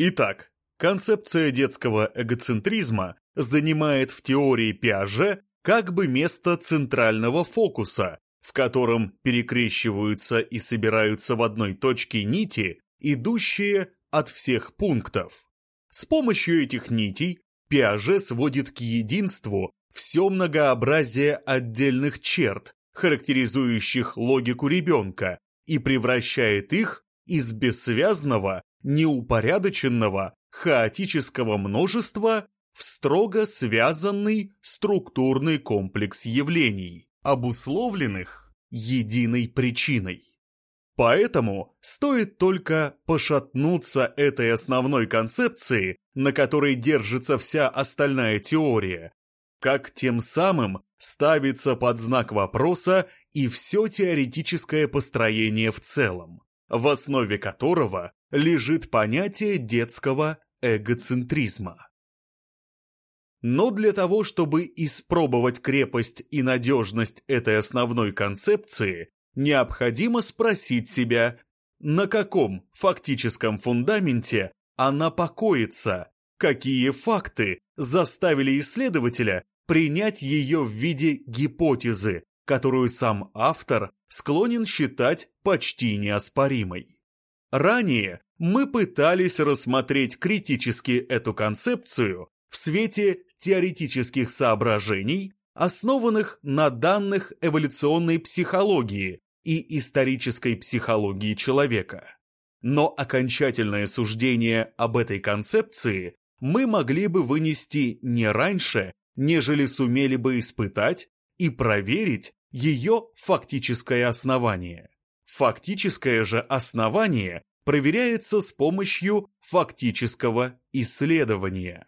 Итак, концепция детского эгоцентризма занимает в теории Пиаже как бы место центрального фокуса, в котором перекрещиваются и собираются в одной точке нити, идущие от всех пунктов. С помощью этих нитей Пиаже сводит к единству все многообразие отдельных черт, характеризующих логику ребенка, и превращает их из бессвязного, неупорядоченного, хаотического множества в строго связанный структурный комплекс явлений, обусловленных единой причиной. Поэтому стоит только пошатнуться этой основной концепции, на которой держится вся остальная теория, как тем самым ставится под знак вопроса и все теоретическое построение в целом, в основе которого лежит понятие детского эгоцентризма. Но для того, чтобы испробовать крепость и надежность этой основной концепции, необходимо спросить себя, на каком фактическом фундаменте она покоится, какие факты заставили исследователя принять ее в виде гипотезы, которую сам автор склонен считать почти неоспоримой. Ранее мы пытались рассмотреть критически эту концепцию в свете теоретических соображений, основанных на данных эволюционной психологии и исторической психологии человека. Но окончательное суждение об этой концепции мы могли бы вынести не раньше, нежели сумели бы испытать и проверить ее фактическое основание. Фактическое же основание проверяется с помощью фактического исследования.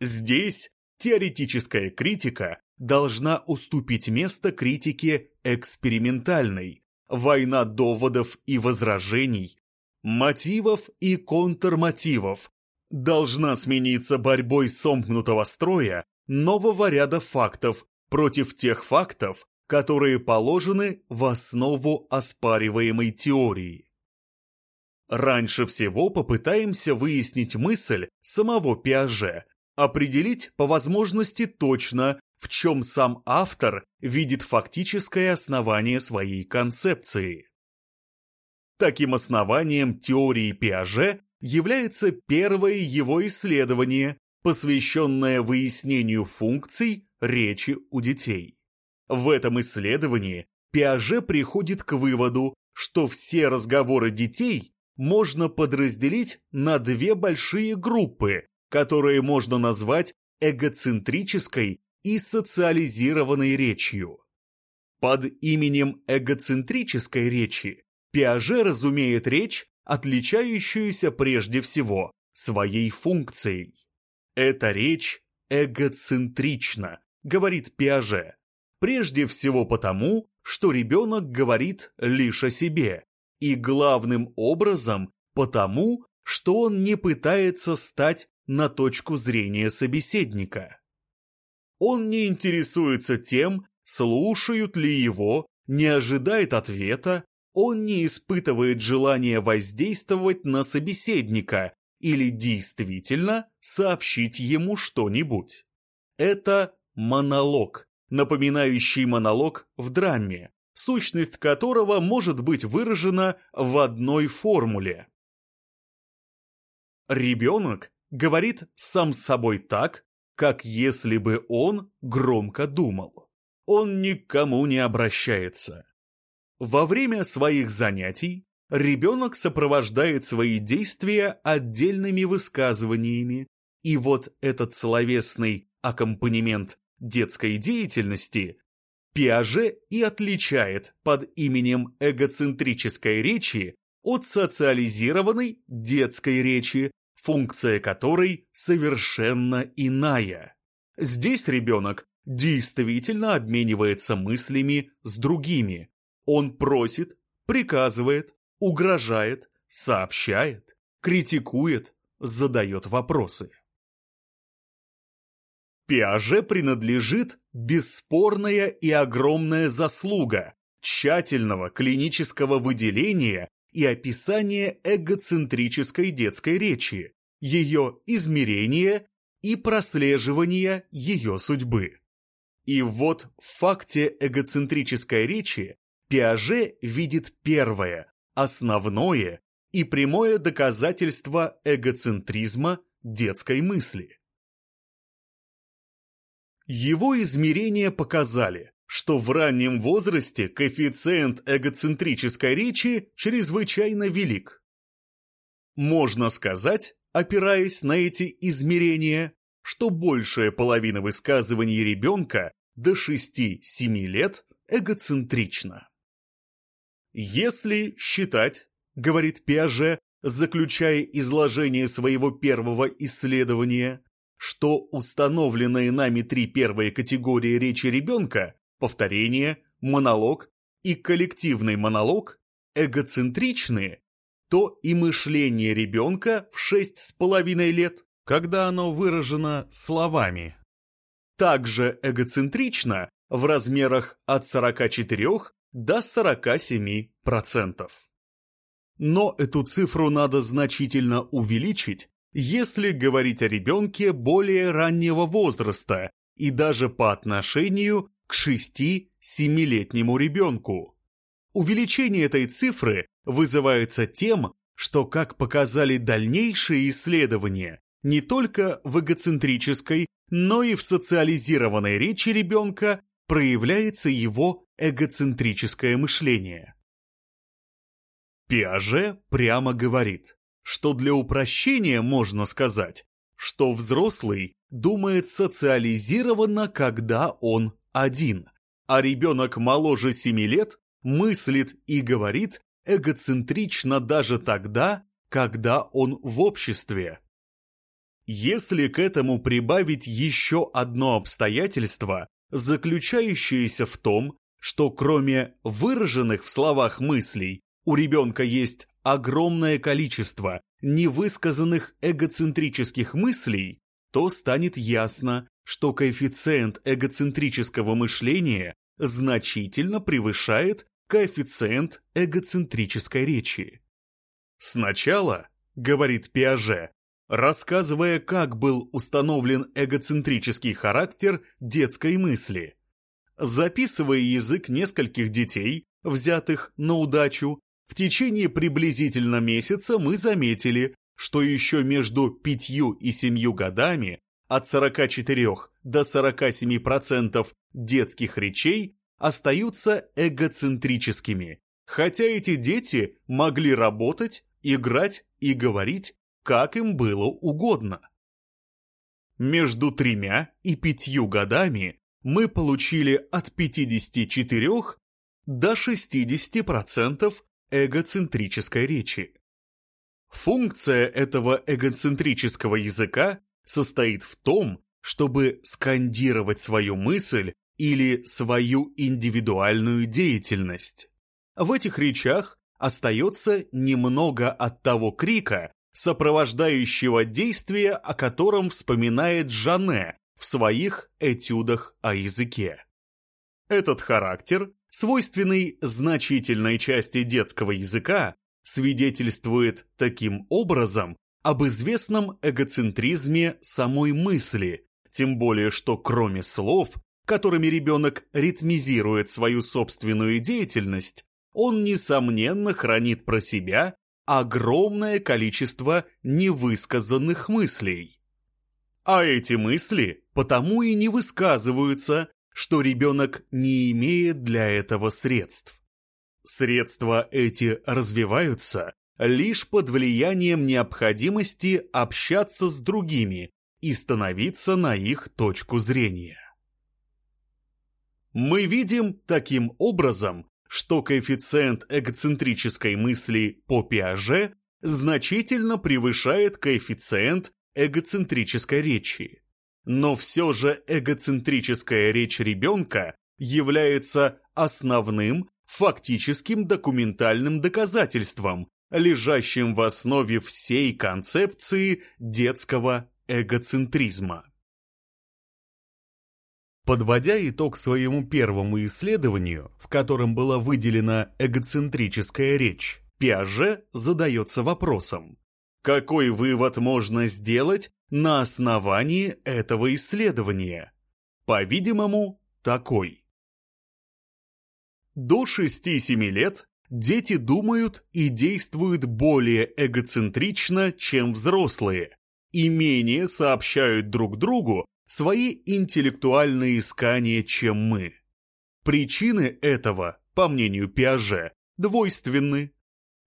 Здесь теоретическая критика должна уступить место критике экспериментальной, война доводов и возражений, мотивов и контрмотивов, должна смениться борьбой сомкнутого строя нового ряда фактов против тех фактов, которые положены в основу оспариваемой теории. Раньше всего попытаемся выяснить мысль самого Пиаже, определить по возможности точно, в чем сам автор видит фактическое основание своей концепции. Таким основанием теории Пиаже является первое его исследование, посвященное выяснению функций речи у детей. В этом исследовании Пиаже приходит к выводу, что все разговоры детей можно подразделить на две большие группы, которые можно назвать эгоцентрической и социализированной речью. Под именем эгоцентрической речи Пиаже разумеет речь, отличающуюся прежде всего своей функцией. Эта речь эгоцентрична, говорит Пиаже, прежде всего потому, что ребенок говорит лишь о себе, и главным образом потому, что он не пытается стать на точку зрения собеседника. Он не интересуется тем, слушают ли его, не ожидает ответа, он не испытывает желания воздействовать на собеседника или действительно сообщить ему что-нибудь. Это монолог, напоминающий монолог в драме, сущность которого может быть выражена в одной формуле. Ребенок говорит сам с собой так, как если бы он громко думал. Он никому не обращается. Во время своих занятий ребенок сопровождает свои действия отдельными высказываниями, и вот этот словесный аккомпанемент детской деятельности Пиаже и отличает под именем эгоцентрической речи от социализированной детской речи, функция которой совершенно иная. Здесь ребенок действительно обменивается мыслями с другими, он просит, приказывает, угрожает, сообщает, критикует, задает вопросы. Пиаже принадлежит бесспорная и огромная заслуга тщательного клинического выделения и описание эгоцентрической детской речи, ее измерения и прослеживания ее судьбы. И вот в факте эгоцентрической речи Пиаже видит первое, основное и прямое доказательство эгоцентризма детской мысли. Его измерения показали, что в раннем возрасте коэффициент эгоцентрической речи чрезвычайно велик. Можно сказать, опираясь на эти измерения, что большая половина высказываний ребенка до 6-7 лет эгоцентрична. Если считать, говорит Пиаже, заключая изложение своего первого исследования, что установленные нами три первые категории речи ребенка – повторение, монолог и коллективный монолог – эгоцентричные, то и мышление ребенка в шесть с половиной лет, когда оно выражено словами, также эгоцентрично в размерах от 44 до 47%. Но эту цифру надо значительно увеличить, если говорить о ребенке более раннего возраста и даже по отношению к 6-7-летнему ребенку. Увеличение этой цифры вызывается тем, что, как показали дальнейшие исследования, не только в эгоцентрической, но и в социализированной речи ребенка проявляется его эгоцентрическое мышление. Пиаже прямо говорит, что для упрощения можно сказать, что взрослый думает социализированно, когда он один, а ребенок моложе 7 лет мыслит и говорит эгоцентрично даже тогда, когда он в обществе. Если к этому прибавить еще одно обстоятельство, заключающееся в том, что кроме выраженных в словах мыслей, у ребенка есть огромное количество невысказанных эгоцентрических мыслей, то станет ясно, что коэффициент эгоцентрического мышления значительно превышает коэффициент эгоцентрической речи. Сначала, говорит Пиаже, рассказывая, как был установлен эгоцентрический характер детской мысли. Записывая язык нескольких детей, взятых на удачу, в течение приблизительно месяца мы заметили, что еще между пятью и семью годами от 44 до 47% детских речей остаются эгоцентрическими, хотя эти дети могли работать, играть и говорить как им было угодно. Между тремя и пятью годами мы получили от 54 до 60% эгоцентрической речи. Функция этого эгоцентрического языка состоит в том, чтобы скандировать свою мысль или свою индивидуальную деятельность. В этих речах остается немного от того крика, сопровождающего действия, о котором вспоминает Жане в своих этюдах о языке. Этот характер, свойственный значительной части детского языка, свидетельствует таким образом об известном эгоцентризме самой мысли, тем более что кроме слов, которыми ребенок ритмизирует свою собственную деятельность, он, несомненно, хранит про себя огромное количество невысказанных мыслей. А эти мысли потому и не высказываются, что ребенок не имеет для этого средств. Средства эти развиваются лишь под влиянием необходимости общаться с другими и становиться на их точку зрения. Мы видим таким образом, что коэффициент эгоцентрической мысли по Пиаже значительно превышает коэффициент эгоцентрической речи. Но все же эгоцентрическая речь ребенка является основным фактическим документальным доказательством, лежащим в основе всей концепции детского эгоцентризма. Подводя итог своему первому исследованию, в котором была выделена эгоцентрическая речь, Пиаже задается вопросом, какой вывод можно сделать на основании этого исследования? По-видимому, такой. До 6-7 лет дети думают и действуют более эгоцентрично, чем взрослые, и менее сообщают друг другу свои интеллектуальные искания, чем мы. Причины этого, по мнению Пиаже, двойственны.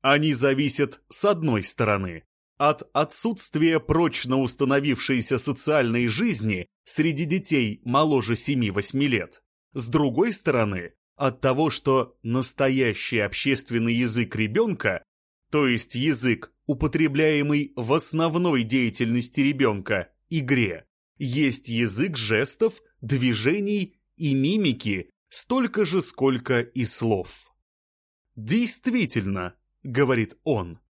Они зависят, с одной стороны, от отсутствия прочно установившейся социальной жизни среди детей моложе 7-8 лет, с другой стороны, от того, что настоящий общественный язык ребенка, то есть язык, употребляемый в основной деятельности ребенка, игре, есть язык жестов, движений и мимики столько же, сколько и слов. «Действительно», — говорит он, —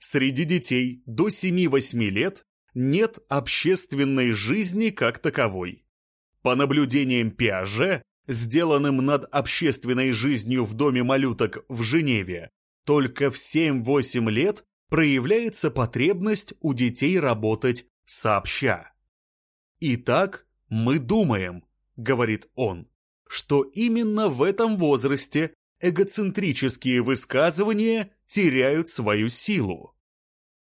«среди детей до 7-8 лет нет общественной жизни как таковой. По наблюдениям Пиаже, сделанным над общественной жизнью в доме малюток в Женеве, только в 7-8 лет проявляется потребность у детей работать сообща. «Итак, мы думаем», — говорит он, что именно в этом возрасте эгоцентрические высказывания теряют свою силу.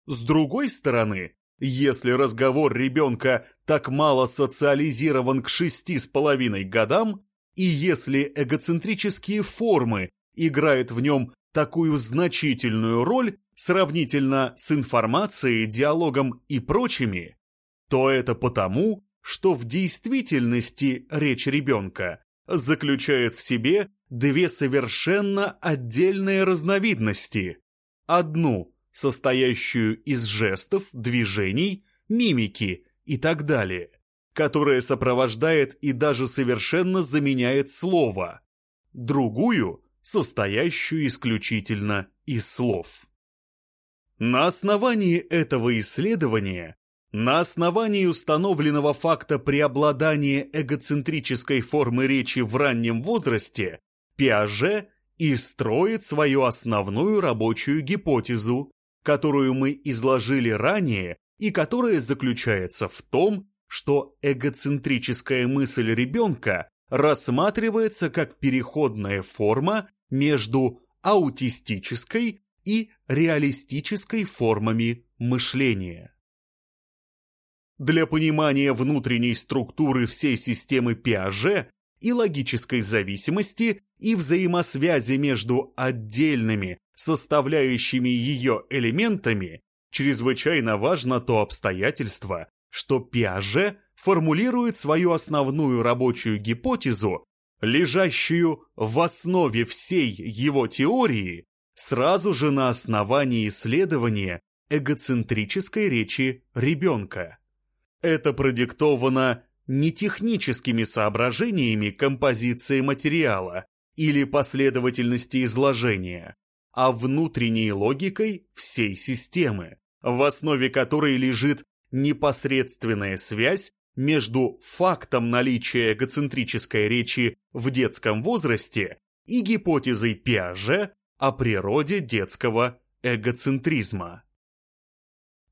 С другой стороны, если разговор ребенка так мало социализирован к шести с половиной годам, и если эгоцентрические формы играют в нем такую значительную роль сравнительно с информацией, диалогом и прочими, то это потому, что в действительности речь ребенка заключает в себе две совершенно отдельные разновидности. Одну, состоящую из жестов, движений, мимики и так далее, которая сопровождает и даже совершенно заменяет слово. Другую, состоящую исключительно из слов. На основании этого исследования на основании установленного факта преобладания эгоцентрической формы речи в раннем возрасте, Пиаже и строит свою основную рабочую гипотезу, которую мы изложили ранее и которая заключается в том, что эгоцентрическая мысль ребенка рассматривается как переходная форма между аутистической и реалистической формами мышления. Для понимания внутренней структуры всей системы Пиаже и логической зависимости и взаимосвязи между отдельными составляющими ее элементами чрезвычайно важно то обстоятельство, что Пиаже формулирует свою основную рабочую гипотезу, лежащую в основе всей его теории, сразу же на основании исследования эгоцентрической речи ребенка. Это продиктовано не техническими соображениями композиции материала или последовательности изложения, а внутренней логикой всей системы, в основе которой лежит непосредственная связь между фактом наличия эгоцентрической речи в детском возрасте и гипотезой Пиаже о природе детского эгоцентризма.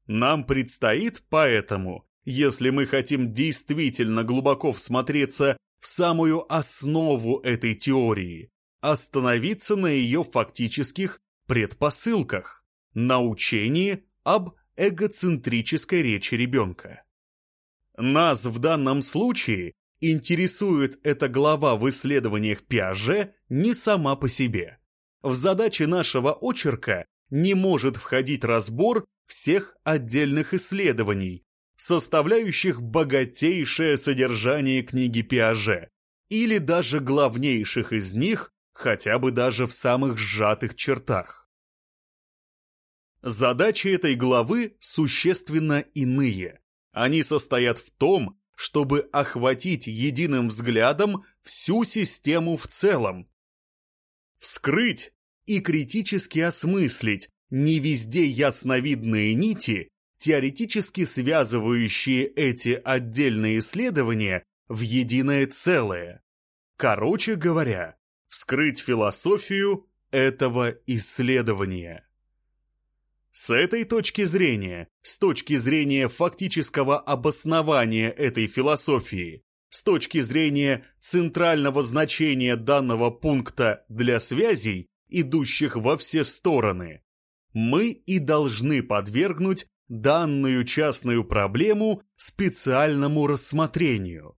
Нам предстоит поэтому если мы хотим действительно глубоко всмотреться в самую основу этой теории, остановиться на ее фактических предпосылках, на учении об эгоцентрической речи ребенка. Нас в данном случае интересует эта глава в исследованиях Пиаже не сама по себе. В задачи нашего очерка не может входить разбор всех отдельных исследований, составляющих богатейшее содержание книги Пиаже, или даже главнейших из них, хотя бы даже в самых сжатых чертах. Задачи этой главы существенно иные. Они состоят в том, чтобы охватить единым взглядом всю систему в целом, вскрыть и критически осмыслить не везде ясновидные нити, теоретически связывающие эти отдельные исследования в единое целое. Короче говоря, вскрыть философию этого исследования. С этой точки зрения, с точки зрения фактического обоснования этой философии, с точки зрения центрального значения данного пункта для связей, идущих во все стороны, мы и должны подвергнуть данную частную проблему специальному рассмотрению.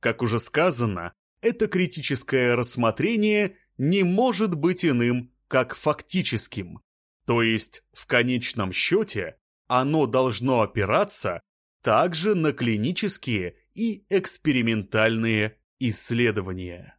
Как уже сказано, это критическое рассмотрение не может быть иным, как фактическим. То есть, в конечном счете, оно должно опираться также на клинические и экспериментальные исследования.